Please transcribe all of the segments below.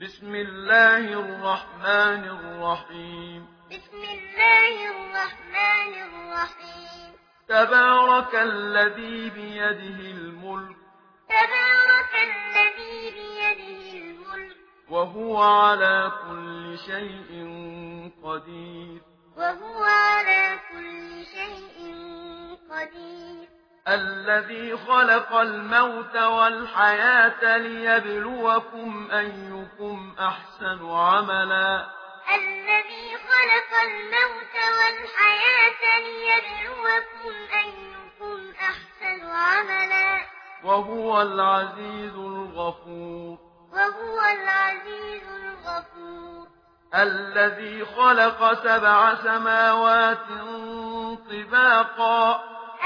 بسم الله الرحمن الرحيم بسم الله الرحمن الرحيم تبارك الذي بيده الملك تبارك الذي بيده الملك وهو على كل شيء قدير وهو على كل شيء قدير الذي خلق الموت والحياة ليبلوكم أيكم أحسن عملا. الذي خلق الموت والحياة ليبلوكم أيكم أحسن عملا. وهو العزيز الغفور. وهو العزيز الغفور. الذي خلق سبع سماوات طباقا. الذي خلق سبع سماوات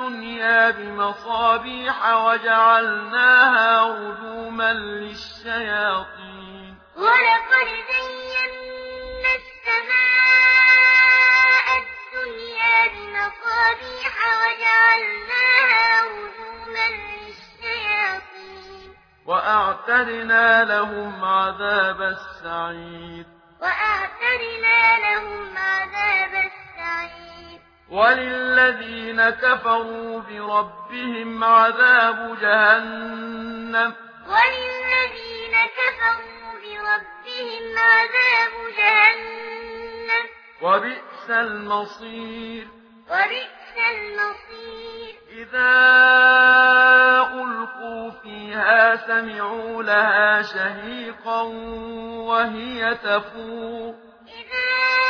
الدنيا بمصابيح وجعلناها رجوما للشياطين. ولقد زينا السماء الدنيا بمصابيح وجعلناها رجوما للشياطين. وأعتدنا لهم عذاب السعيد وأعتدنا لهم عذاب وللذين كفروا بربهم عذاب جهنم. وللذين كفروا بربهم عذاب جهنم. وبئس المصير. وبئس المصير. إذا ألقوا فيها سمعوا لها شهيقا وهي تفور. إذا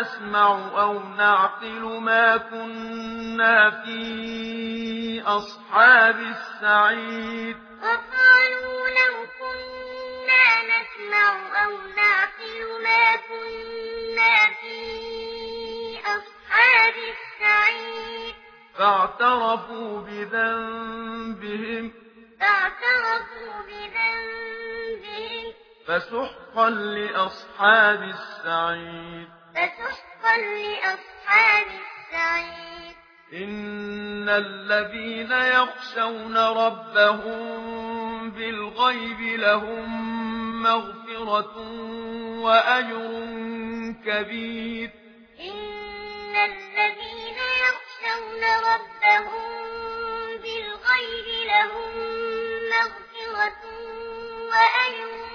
نسمع أو نعقل ما كنا في أصحاب السعيد وقالوا لو كنا نسمع أو نعقل ما كنا في أصحاب السعيد فاعترفوا بذنبهم. فاعترفوا بذنبهم. فسحقا لأصحاب السعيد فسحقا لأصحاب السعيد إن الذين يخشون ربهم بالغيب لهم مغفرة وأجر كبير. إن الذين يخشون ربهم بالغيب لهم مغفرة وأجر